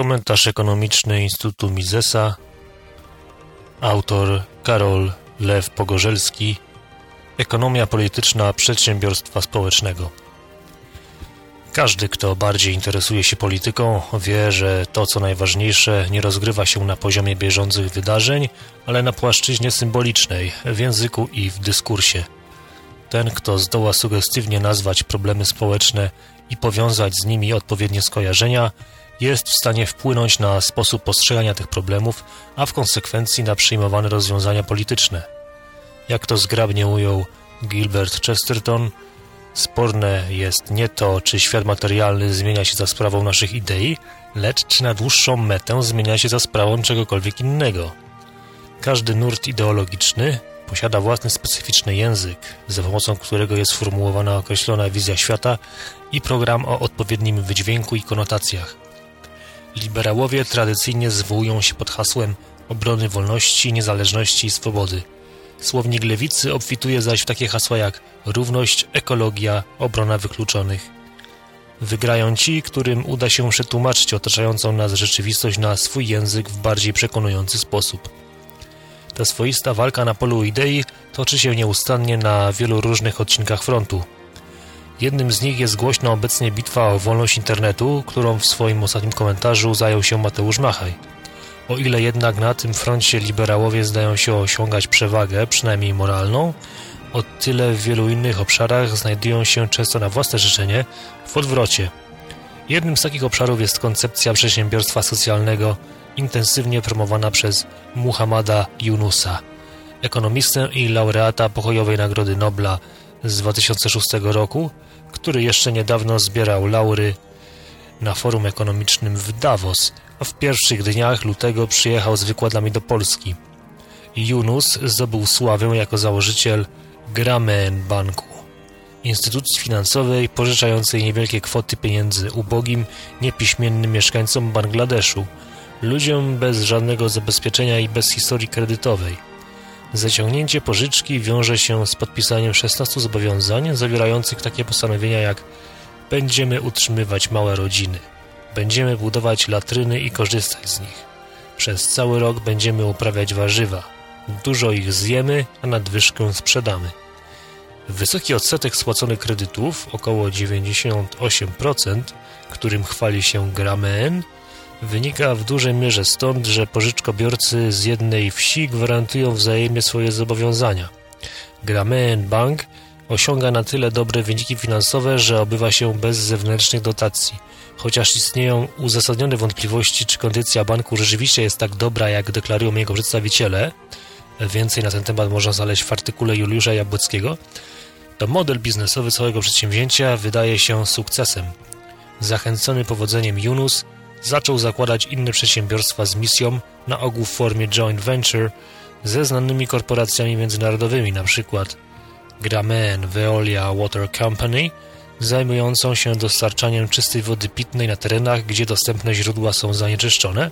Komentarz ekonomiczny Instytutu Misesa Autor Karol Lew Pogorzelski. Ekonomia polityczna przedsiębiorstwa społecznego. Każdy, kto bardziej interesuje się polityką, wie, że to, co najważniejsze, nie rozgrywa się na poziomie bieżących wydarzeń, ale na płaszczyźnie symbolicznej, w języku i w dyskursie. Ten, kto zdoła sugestywnie nazwać problemy społeczne i powiązać z nimi odpowiednie skojarzenia, jest w stanie wpłynąć na sposób postrzegania tych problemów, a w konsekwencji na przyjmowane rozwiązania polityczne. Jak to zgrabnie ujął Gilbert Chesterton, sporne jest nie to, czy świat materialny zmienia się za sprawą naszych idei, lecz czy na dłuższą metę zmienia się za sprawą czegokolwiek innego. Każdy nurt ideologiczny posiada własny specyficzny język, za pomocą którego jest sformułowana określona wizja świata i program o odpowiednim wydźwięku i konotacjach. Liberałowie tradycyjnie zwołują się pod hasłem obrony wolności, niezależności i swobody. Słownik lewicy obfituje zaś w takie hasła jak równość, ekologia, obrona wykluczonych. Wygrają ci, którym uda się przetłumaczyć otaczającą nas rzeczywistość na swój język w bardziej przekonujący sposób. Ta swoista walka na polu idei toczy się nieustannie na wielu różnych odcinkach frontu. Jednym z nich jest głośna obecnie bitwa o wolność internetu, którą w swoim ostatnim komentarzu zajął się Mateusz Machaj. O ile jednak na tym froncie liberałowie zdają się osiągać przewagę, przynajmniej moralną, o tyle w wielu innych obszarach znajdują się często na własne życzenie w odwrocie. Jednym z takich obszarów jest koncepcja przedsiębiorstwa socjalnego intensywnie promowana przez Muhammada Yunusa, ekonomistę i laureata pokojowej Nagrody Nobla z 2006 roku, który jeszcze niedawno zbierał laury na forum ekonomicznym w Davos, a w pierwszych dniach lutego przyjechał z wykładami do Polski. Yunus zdobył sławę jako założyciel Grameen Banku, instytucji finansowej pożyczającej niewielkie kwoty pieniędzy ubogim, niepiśmiennym mieszkańcom Bangladeszu, ludziom bez żadnego zabezpieczenia i bez historii kredytowej. Zaciągnięcie pożyczki wiąże się z podpisaniem 16 zobowiązań zawierających takie postanowienia jak będziemy utrzymywać małe rodziny, będziemy budować latryny i korzystać z nich. Przez cały rok będziemy uprawiać warzywa. Dużo ich zjemy, a nadwyżkę sprzedamy. Wysoki odsetek spłaconych kredytów, około 98%, którym chwali się Grameen, wynika w dużej mierze stąd, że pożyczkobiorcy z jednej wsi gwarantują wzajemnie swoje zobowiązania. Grameen Bank osiąga na tyle dobre wyniki finansowe, że obywa się bez zewnętrznych dotacji. Chociaż istnieją uzasadnione wątpliwości, czy kondycja banku rzeczywiście jest tak dobra, jak deklarują jego przedstawiciele, więcej na ten temat można znaleźć w artykule Juliusza Jabłockiego, to model biznesowy całego przedsięwzięcia wydaje się sukcesem. Zachęcony powodzeniem Yunus zaczął zakładać inne przedsiębiorstwa z misją, na ogół w formie joint venture, ze znanymi korporacjami międzynarodowymi, np. Grameen Veolia Water Company, zajmującą się dostarczaniem czystej wody pitnej na terenach, gdzie dostępne źródła są zanieczyszczone,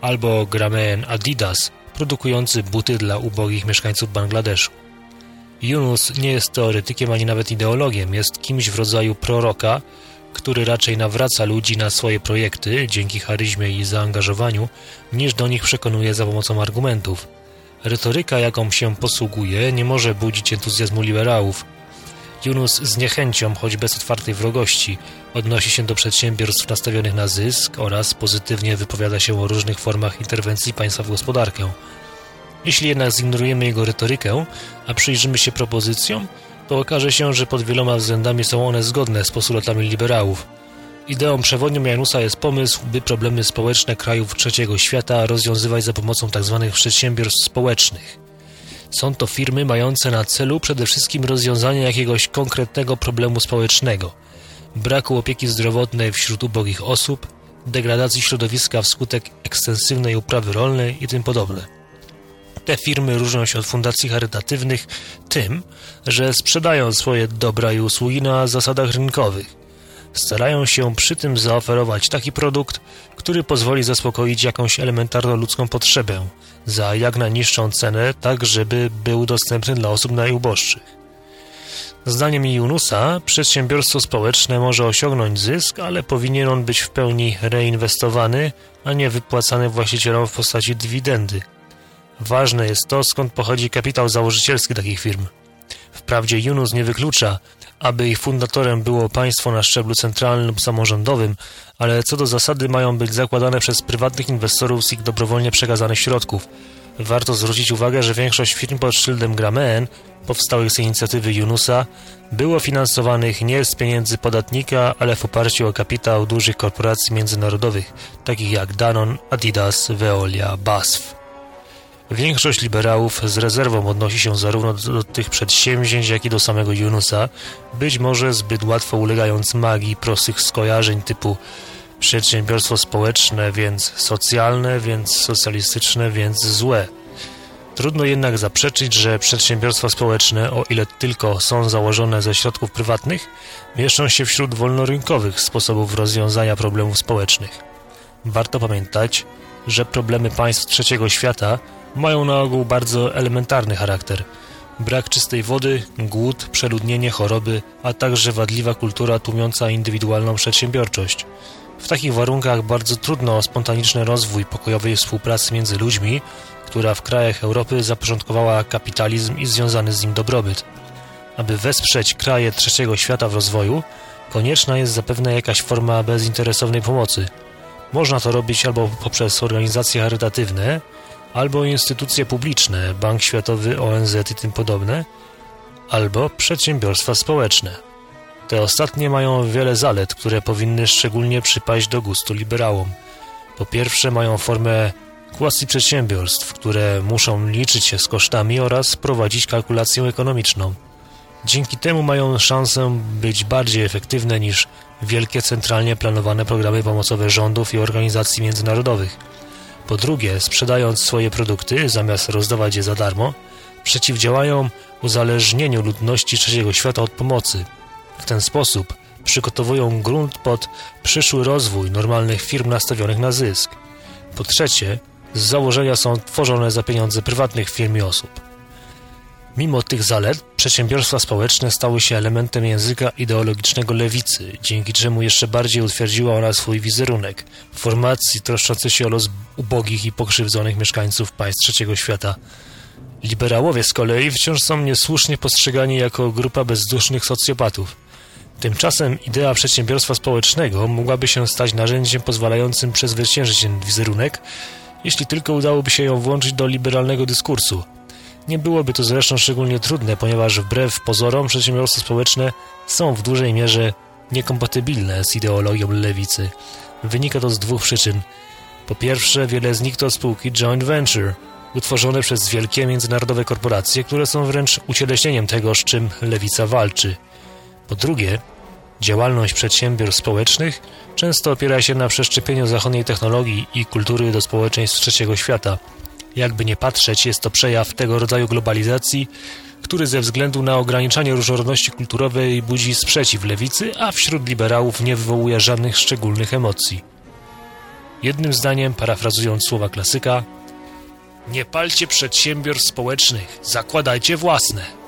albo Grameen Adidas, produkujący buty dla ubogich mieszkańców Bangladeszu. Yunus nie jest teoretykiem ani nawet ideologiem, jest kimś w rodzaju proroka, który raczej nawraca ludzi na swoje projekty dzięki charyzmie i zaangażowaniu, niż do nich przekonuje za pomocą argumentów. Retoryka, jaką się posługuje, nie może budzić entuzjazmu liberałów. Yunus z niechęcią, choć bez otwartej wrogości, odnosi się do przedsiębiorstw nastawionych na zysk oraz pozytywnie wypowiada się o różnych formach interwencji państwa w gospodarkę. Jeśli jednak zignorujemy jego retorykę, a przyjrzymy się propozycjom, to okaże się, że pod wieloma względami są one zgodne z postulatami liberałów. Ideą przewodnią Janusa jest pomysł, by problemy społeczne krajów trzeciego świata rozwiązywać za pomocą tzw. Tak przedsiębiorstw społecznych. Są to firmy mające na celu przede wszystkim rozwiązanie jakiegoś konkretnego problemu społecznego, braku opieki zdrowotnej wśród ubogich osób, degradacji środowiska wskutek ekstensywnej uprawy rolnej i tym podobne. Te firmy różnią się od fundacji charytatywnych tym, że sprzedają swoje dobra i usługi na zasadach rynkowych. Starają się przy tym zaoferować taki produkt, który pozwoli zaspokoić jakąś elementarną ludzką potrzebę za jak najniższą cenę, tak żeby był dostępny dla osób najuboższych. Zdaniem Junusa przedsiębiorstwo społeczne może osiągnąć zysk, ale powinien on być w pełni reinwestowany, a nie wypłacany właścicielom w postaci dywidendy. Ważne jest to, skąd pochodzi kapitał założycielski takich firm. Wprawdzie Yunus nie wyklucza, aby ich fundatorem było państwo na szczeblu centralnym lub samorządowym, ale co do zasady mają być zakładane przez prywatnych inwestorów z ich dobrowolnie przekazanych środków. Warto zwrócić uwagę, że większość firm pod szyldem Grameen, powstałych z inicjatywy Yunusa, było finansowanych nie z pieniędzy podatnika, ale w oparciu o kapitał dużych korporacji międzynarodowych, takich jak Danon, Adidas, Veolia, BASF. Większość liberałów z rezerwą odnosi się zarówno do, tych przedsięwzięć, jak i do samego Yunusa, być może zbyt łatwo ulegając magii prostych skojarzeń typu przedsiębiorstwo społeczne, więc socjalne, więc socjalistyczne, więc złe. Trudno jednak zaprzeczyć, że przedsiębiorstwa społeczne, o ile tylko są założone ze środków prywatnych, mieszczą się wśród wolnorynkowych sposobów rozwiązania problemów społecznych. Warto pamiętać, że problemy państw trzeciego świata mają na ogół bardzo elementarny charakter. Brak czystej wody, głód, przeludnienie, choroby, a także wadliwa kultura tłumiąca indywidualną przedsiębiorczość. W takich warunkach bardzo trudno o spontaniczny rozwój pokojowej współpracy między ludźmi, która w krajach Europy zaporządkowała kapitalizm i związany z nim dobrobyt. Aby wesprzeć kraje trzeciego świata w rozwoju, konieczna jest zapewne jakaś forma bezinteresownej pomocy. Można to robić albo poprzez organizacje charytatywne, albo instytucje publiczne, Bank Światowy, ONZ i tym podobne, albo przedsiębiorstwa społeczne. Te ostatnie mają wiele zalet, które powinny szczególnie przypaść do gustu liberałom. Po pierwsze mają formę quasi przedsiębiorstw, które muszą liczyć się z kosztami oraz prowadzić kalkulację ekonomiczną. Dzięki temu mają szansę być bardziej efektywne niż wielkie centralnie planowane programy pomocowe rządów i organizacji międzynarodowych. Po drugie, sprzedając swoje produkty, zamiast rozdawać je za darmo, przeciwdziałają uzależnieniu ludności trzeciego świata od pomocy. W ten sposób przygotowują grunt pod przyszły rozwój normalnych firm nastawionych na zysk. Po trzecie, z założenia są tworzone za pieniądze prywatnych firm i osób. Mimo tych zalet, przedsiębiorstwa społeczne stały się elementem języka ideologicznego lewicy, dzięki czemu jeszcze bardziej utwierdziła ona swój wizerunek w formacji troszczącej się o los ubogich i pokrzywdzonych mieszkańców państw trzeciego świata. Liberałowie z kolei wciąż są niesłusznie postrzegani jako grupa bezdusznych socjopatów. Tymczasem idea przedsiębiorstwa społecznego mogłaby się stać narzędziem pozwalającym przezwyciężyć ten wizerunek, jeśli tylko udałoby się ją włączyć do liberalnego dyskursu – nie byłoby to zresztą szczególnie trudne, ponieważ wbrew pozorom przedsiębiorstwa społeczne są w dużej mierze niekompatybilne z ideologią lewicy. Wynika to z dwóch przyczyn. Po pierwsze, wiele z nich to spółki joint venture, utworzone przez wielkie międzynarodowe korporacje, które są wręcz ucieleśnieniem tego, z czym lewica walczy. Po drugie, działalność przedsiębiorstw społecznych często opiera się na przeszczepieniu zachodniej technologii i kultury do społeczeństw trzeciego świata – jakby nie patrzeć, jest to przejaw tego rodzaju globalizacji, który ze względu na ograniczanie różnorodności kulturowej budzi sprzeciw lewicy, a wśród liberałów nie wywołuje żadnych szczególnych emocji. Jednym zdaniem, parafrazując słowa klasyka, nie palcie przedsiębiorstw społecznych, zakładajcie własne.